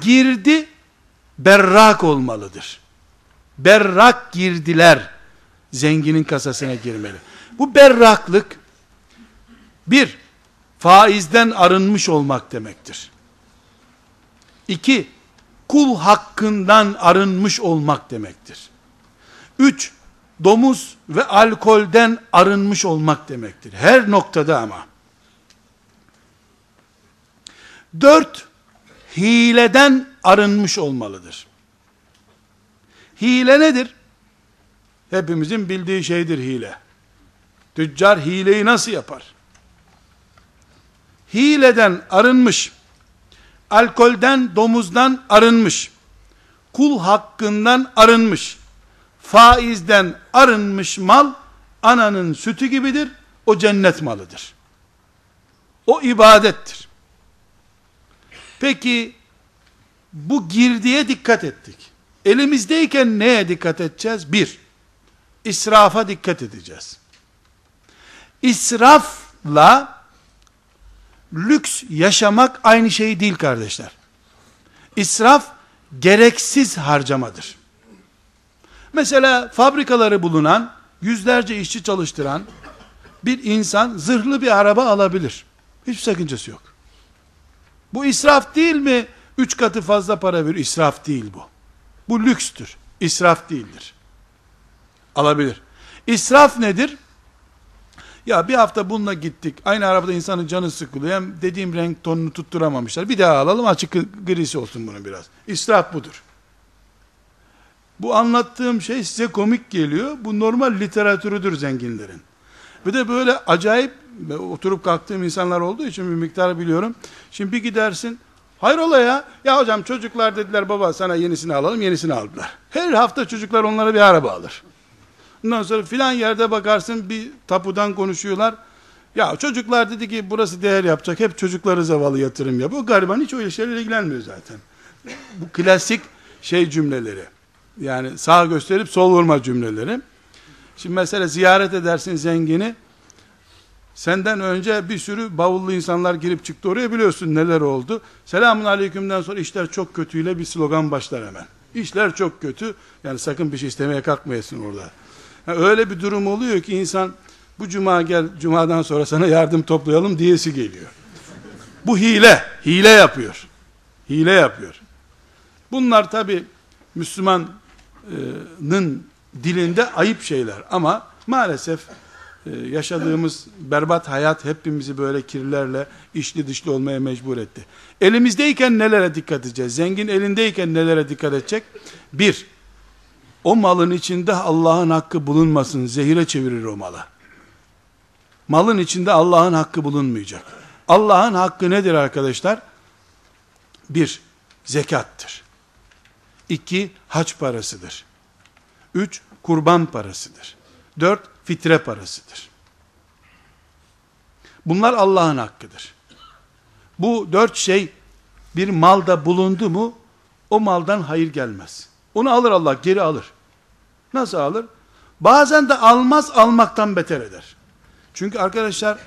S1: girdi berrak olmalıdır. Berrak girdiler zenginin kasasına girmeli. Bu berraklık bir faizden arınmış olmak demektir. İki kul hakkından arınmış olmak demektir. Üç domuz ve alkolden arınmış olmak demektir. Her noktada ama. Dört, hileden arınmış olmalıdır. Hile nedir? Hepimizin bildiği şeydir hile. Tüccar hileyi nasıl yapar? Hileden arınmış, alkolden, domuzdan arınmış, kul hakkından arınmış, faizden arınmış mal, ananın sütü gibidir, o cennet malıdır. O ibadettir. Peki, bu girdiye dikkat ettik. Elimizdeyken neye dikkat edeceğiz? Bir, israfa dikkat edeceğiz. İsrafla lüks yaşamak aynı şey değil kardeşler. İsraf gereksiz harcamadır. Mesela fabrikaları bulunan, yüzlerce işçi çalıştıran bir insan zırhlı bir araba alabilir. Hiçbir sakıncası yok. Bu israf değil mi? Üç katı fazla para bir israf değil bu. Bu lükstür. İsraf değildir. Alabilir. İsraf nedir? Ya bir hafta bununla gittik. Aynı arabada insanın canı sıkılıyor. Hem dediğim renk tonunu tutturamamışlar. Bir daha alalım açık grisi olsun bunun biraz. İsraf budur. Bu anlattığım şey size komik geliyor. Bu normal literatürüdür zenginlerin. Bir de böyle acayip oturup kalktığım insanlar olduğu için bir miktar biliyorum. Şimdi bir gidersin Hayrola ya? Ya hocam çocuklar dediler baba sana yenisini alalım yenisini aldılar. Her hafta çocuklar onlara bir araba alır. Ondan sonra filan yerde bakarsın bir tapudan konuşuyorlar. Ya çocuklar dedi ki burası değer yapacak. Hep çocukları zavallı yatırım yapıyor. Gariban hiç o şeylerle ilgilenmiyor zaten. Bu klasik şey cümleleri. Yani sağ gösterip sol vurma cümleleri. Şimdi mesela ziyaret edersin zengini. Senden önce bir sürü bavullu insanlar girip çıktı oraya biliyorsun neler oldu. Selamun aleykümden sonra işler çok kötüyle bir slogan başlar hemen. İşler çok kötü. Yani sakın bir şey istemeye kalkmayasın orada. Öyle bir durum oluyor ki insan bu cuma gel cumadan sonra sana yardım toplayalım diyesi geliyor. Bu hile, hile yapıyor. Hile yapıyor. Bunlar tabi Müslümanın dilinde ayıp şeyler ama maalesef ee, yaşadığımız berbat hayat hepimizi böyle kirlerle içli dışlı olmaya mecbur etti. Elimizdeyken nelere dikkat edeceğiz? Zengin elindeyken nelere dikkat edecek? Bir, o malın içinde Allah'ın hakkı bulunmasın, zehire çevirir o malı. Malın içinde Allah'ın hakkı bulunmayacak. Allah'ın hakkı nedir arkadaşlar? Bir, zekattır. İki, haç parasıdır. Üç, kurban parasıdır. Dört, fitre parasıdır. Bunlar Allah'ın hakkıdır. Bu dört şey bir malda bulundu mu o maldan hayır gelmez. Onu alır Allah geri alır. Nasıl alır? Bazen de almaz almaktan beter eder. Çünkü arkadaşlar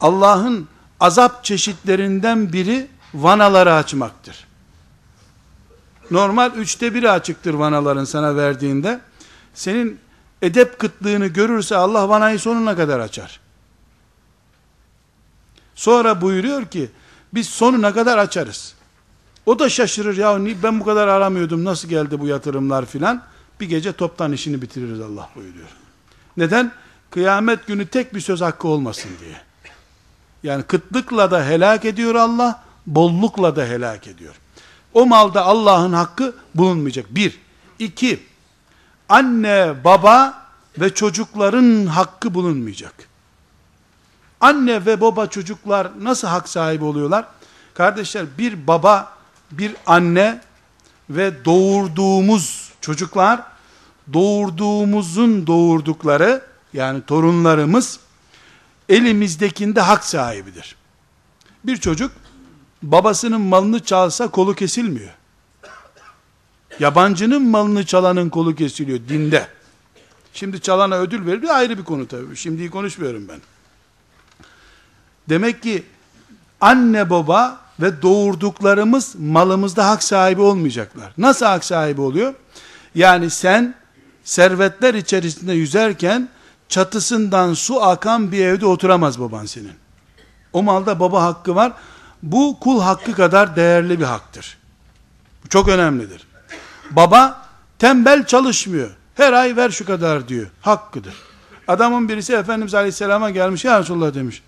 S1: Allah'ın azap çeşitlerinden biri vanaları açmaktır. Normal üçte biri açıktır vanaların sana verdiğinde. Senin edep kıtlığını görürse Allah vanayı sonuna kadar açar. Sonra buyuruyor ki biz sonuna kadar açarız. O da şaşırır ya ben bu kadar aramıyordum nasıl geldi bu yatırımlar filan. Bir gece toptan işini bitiririz Allah buyuruyor. Neden? Kıyamet günü tek bir söz hakkı olmasın diye. Yani kıtlıkla da helak ediyor Allah, bollukla da helak ediyor. O malda Allah'ın hakkı bulunmayacak. Bir. iki, anne, baba ve çocukların hakkı bulunmayacak. Anne ve baba çocuklar nasıl hak sahibi oluyorlar? Kardeşler bir baba, bir anne ve doğurduğumuz çocuklar, doğurduğumuzun doğurdukları, yani torunlarımız, elimizdekinde hak sahibidir. Bir çocuk, babasının malını çalsa kolu kesilmiyor. Yabancının malını çalanın kolu kesiliyor dinde. Şimdi çalana ödül veriliyor ayrı bir konu tabii. Şimdi konuşmuyorum ben. Demek ki anne baba ve doğurduklarımız malımızda hak sahibi olmayacaklar. Nasıl hak sahibi oluyor? Yani sen servetler içerisinde yüzerken çatısından su akan bir evde oturamaz baban senin. O malda baba hakkı var. Bu kul hakkı kadar değerli bir haktır. Bu çok önemlidir. Baba tembel çalışmıyor. Her ay ver şu kadar diyor. Hakkıdır. Adamın birisi Efendimiz Aleyhisselam'a gelmiş. Ya Resulullah demiş.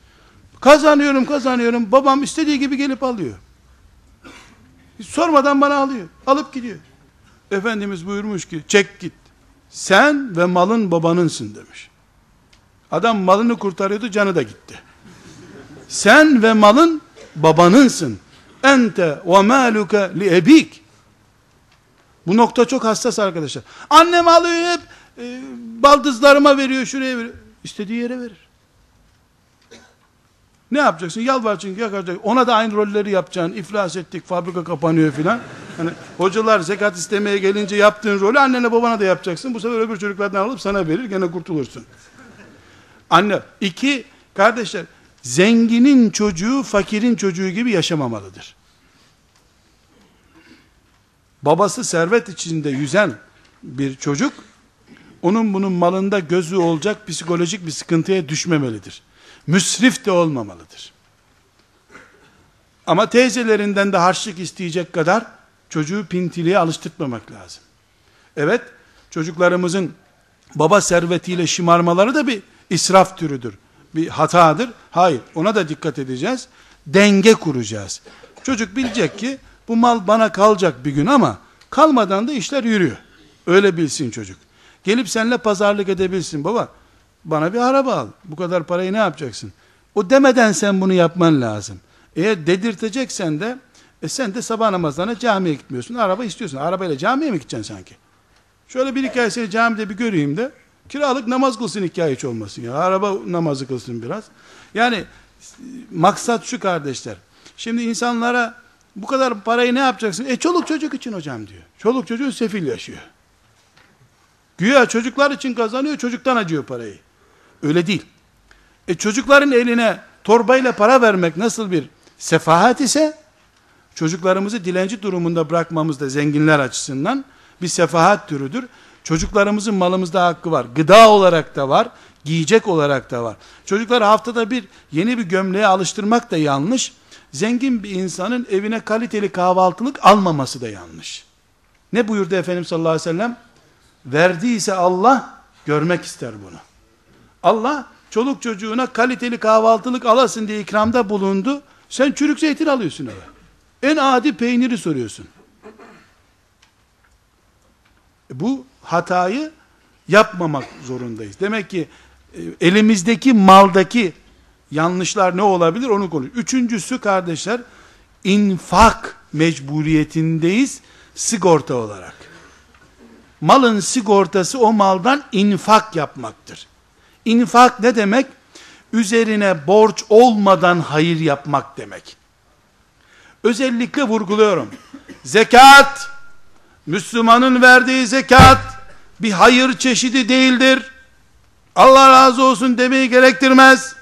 S1: Kazanıyorum kazanıyorum. Babam istediği gibi gelip alıyor. Hiç sormadan bana alıyor. Alıp gidiyor. Efendimiz buyurmuş ki çek git. Sen ve malın babanınsın demiş. Adam malını kurtarıyordu canı da gitti. Sen ve malın babanınsın. Ente ve maluke li ebik. Bu nokta çok hassas arkadaşlar. Annem alıyor hep e, baldızlarıma veriyor şuraya veriyor. İstediği yere verir. Ne yapacaksın? Yalvaracaksın, yakaracaksın. Ona da aynı rolleri yapacaksın. İflas ettik, fabrika kapanıyor filan. Hani hocalar zekat istemeye gelince yaptığın rolü annene babana da yapacaksın. Bu sefer öbür çocuklardan alıp sana verir, gene kurtulursun. Anne, iki, kardeşler, zenginin çocuğu fakirin çocuğu gibi yaşamamalıdır. Babası servet içinde yüzen bir çocuk, onun bunun malında gözü olacak psikolojik bir sıkıntıya düşmemelidir. Müsrif de olmamalıdır. Ama teyzelerinden de harçlık isteyecek kadar çocuğu pintiliğe alıştırmamak lazım. Evet, çocuklarımızın baba servetiyle şımarmaları da bir israf türüdür. Bir hatadır. Hayır, ona da dikkat edeceğiz. Denge kuracağız. Çocuk bilecek ki bu mal bana kalacak bir gün ama kalmadan da işler yürüyor. Öyle bilsin çocuk. Gelip seninle pazarlık edebilsin baba. Bana bir araba al. Bu kadar parayı ne yapacaksın? O demeden sen bunu yapman lazım. Eğer dedirteceksen de e sen de sabah namazlarına camiye gitmiyorsun. Araba istiyorsun. Arabayla camiye mi gideceksin sanki? Şöyle bir hikaye seni camide bir göreyim de kiralık namaz kılsın hikaye hiç olmasın ya. Araba namazı kılsın biraz. Yani maksat şu kardeşler. Şimdi insanlara bu kadar parayı ne yapacaksın? E çoluk çocuk için hocam diyor. Çoluk çocuğu sefil yaşıyor. Güya çocuklar için kazanıyor, çocuktan acıyor parayı. Öyle değil. E çocukların eline torbayla para vermek nasıl bir sefahat ise, çocuklarımızı dilenci durumunda bırakmamız da zenginler açısından bir sefahat türüdür. Çocuklarımızın malımızda hakkı var. Gıda olarak da var, giyecek olarak da var. Çocukları haftada bir yeni bir gömleğe alıştırmak da yanlış. Zengin bir insanın evine kaliteli kahvaltılık almaması da yanlış. Ne buyurdu Efendimiz sallallahu aleyhi ve sellem? Verdiyse Allah görmek ister bunu. Allah çoluk çocuğuna kaliteli kahvaltılık alasın diye ikramda bulundu. Sen çürük zeytin alıyorsun eve. En adi peyniri soruyorsun. Bu hatayı yapmamak zorundayız. Demek ki e, elimizdeki maldaki yanlışlar ne olabilir onu konuş. Üçüncüsü kardeşler infak mecburiyetindeyiz sigorta olarak. Malın sigortası o maldan infak yapmaktır. İnfak ne demek? Üzerine borç olmadan hayır yapmak demek. Özellikle vurguluyorum. Zekat, Müslümanın verdiği zekat, bir hayır çeşidi değildir. Allah razı olsun demeyi gerektirmez.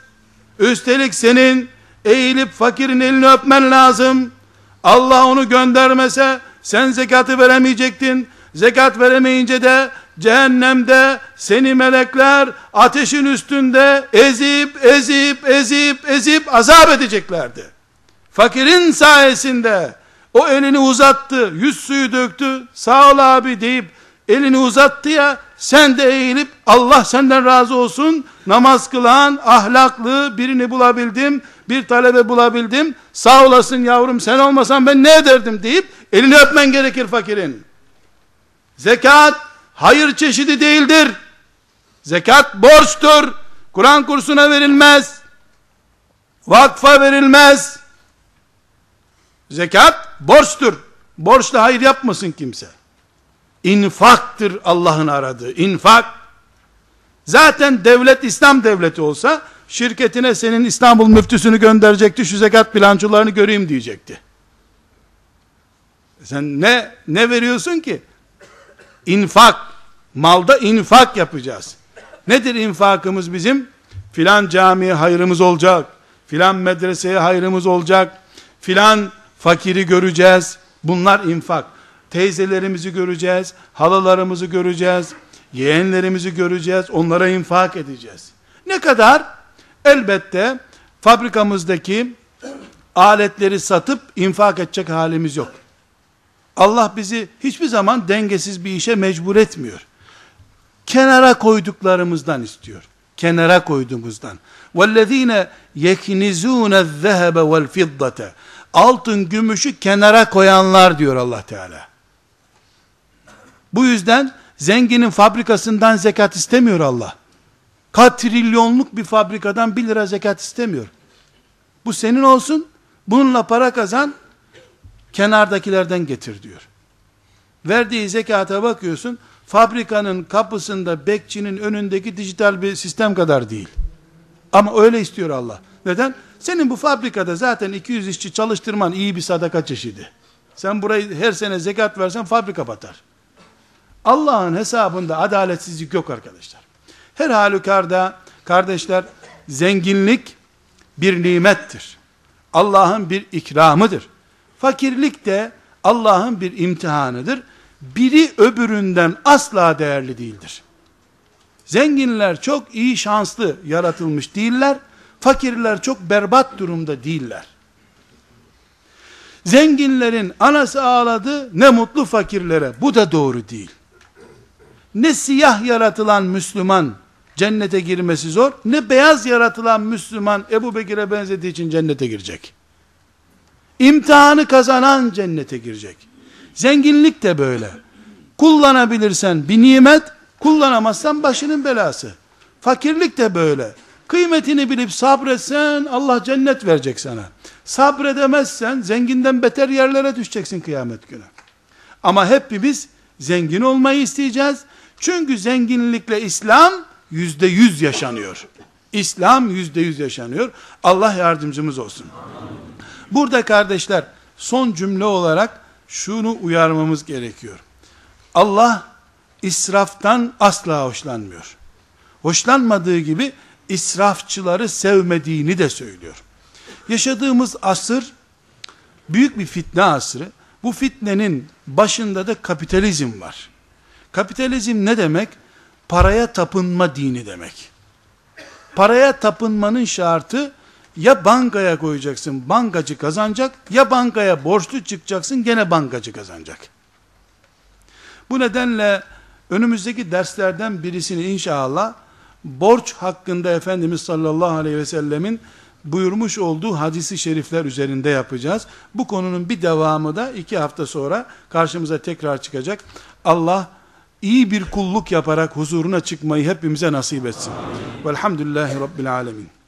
S1: Üstelik senin eğilip fakirin elini öpmen lazım. Allah onu göndermese sen zekatı veremeyecektin. Zekat veremeyince de cehennemde seni melekler ateşin üstünde ezip ezip ezip ezip azap edeceklerdi. Fakirin sayesinde o elini uzattı, yüz suyu döktü, sağ ol abi deyip elini uzattı ya, sen de eğilip Allah senden razı olsun, namaz kılan, ahlaklı birini bulabildim, bir talebe bulabildim, sağ olasın yavrum sen olmasan ben ne ederdim deyip elini öpmen gerekir fakirin. Zekat hayır çeşidi değildir. Zekat borçtur. Kur'an kursuna verilmez. Vakfa verilmez. Zekat borçtur. Borçla hayır yapmasın kimse. İnfaktır Allah'ın aradığı. İnfak. Zaten devlet İslam devleti olsa şirketine senin İstanbul müftüsünü gönderecekti. Şu zekat bilançolarını göreyim diyecekti. Sen ne ne veriyorsun ki? İnfak. Malda infak yapacağız. Nedir infakımız bizim? Filan camiye hayrımız olacak. Filan medreseye hayrımız olacak. Filan fakiri göreceğiz. Bunlar infak. Teyzelerimizi göreceğiz. Halalarımızı göreceğiz. Yeğenlerimizi göreceğiz. Onlara infak edeceğiz. Ne kadar? Elbette fabrikamızdaki aletleri satıp infak edecek halimiz yok. Allah bizi hiçbir zaman dengesiz bir işe mecbur etmiyor. Kenara koyduklarımızdan istiyor. Kenara koyduğumuzdan. وَالَّذ۪ينَ يَكْنِزُونَ الذَّهَبَ وَالْفِضَّةَ Altın, gümüşü kenara koyanlar diyor Allah Teala. Bu yüzden zenginin fabrikasından zekat istemiyor Allah. Katrilyonluk bir fabrikadan 1 lira zekat istemiyor. Bu senin olsun, bununla para kazan, kenardakilerden getir diyor. Verdiği zekata bakıyorsun, fabrikanın kapısında bekçinin önündeki dijital bir sistem kadar değil. Ama öyle istiyor Allah. Neden? Senin bu fabrikada zaten 200 işçi çalıştırman iyi bir sadaka çeşidi. Sen burayı her sene zekat versen fabrika batar. Allah'ın hesabında adaletsizlik yok arkadaşlar. Her halükarda kardeşler zenginlik bir nimettir. Allah'ın bir ikramıdır. Fakirlik de Allah'ın bir imtihanıdır. Biri öbüründen asla değerli değildir. Zenginler çok iyi şanslı yaratılmış değiller. Fakirler çok berbat durumda değiller. Zenginlerin anası ağladı ne mutlu fakirlere. Bu da doğru değil. Ne siyah yaratılan Müslüman cennete girmesi zor, ne beyaz yaratılan Müslüman Ebu Bekir'e benzediği için cennete girecek. İmtihanı kazanan cennete girecek. Zenginlik de böyle. Kullanabilirsen bir nimet, kullanamazsan başının belası. Fakirlik de böyle. Kıymetini bilip sabretsen Allah cennet verecek sana. Sabredemezsen zenginden beter yerlere düşeceksin kıyamet günü. Ama hepimiz zengin olmayı isteyeceğiz. Çünkü zenginlikle İslam yüzde yüz yaşanıyor. İslam yüzde yüz yaşanıyor. Allah yardımcımız olsun. Burada kardeşler son cümle olarak şunu uyarmamız gerekiyor. Allah israftan asla hoşlanmıyor. Hoşlanmadığı gibi israfçıları sevmediğini de söylüyor. Yaşadığımız asır büyük bir fitne asrı. Bu fitnenin başında da kapitalizm var. Kapitalizm ne demek? Paraya tapınma dini demek. Paraya tapınmanın şartı ya bankaya koyacaksın bankacı kazanacak ya bankaya borçlu çıkacaksın gene bankacı kazanacak. Bu nedenle önümüzdeki derslerden birisini inşallah borç hakkında Efendimiz sallallahu aleyhi ve sellemin buyurmuş olduğu hadisi şerifler üzerinde yapacağız. Bu konunun bir devamı da iki hafta sonra karşımıza tekrar çıkacak. Allah iyi bir kulluk yaparak huzuruna çıkmayı hepimize nasip etsin. Velhamdülillahi Rabbil Alemin.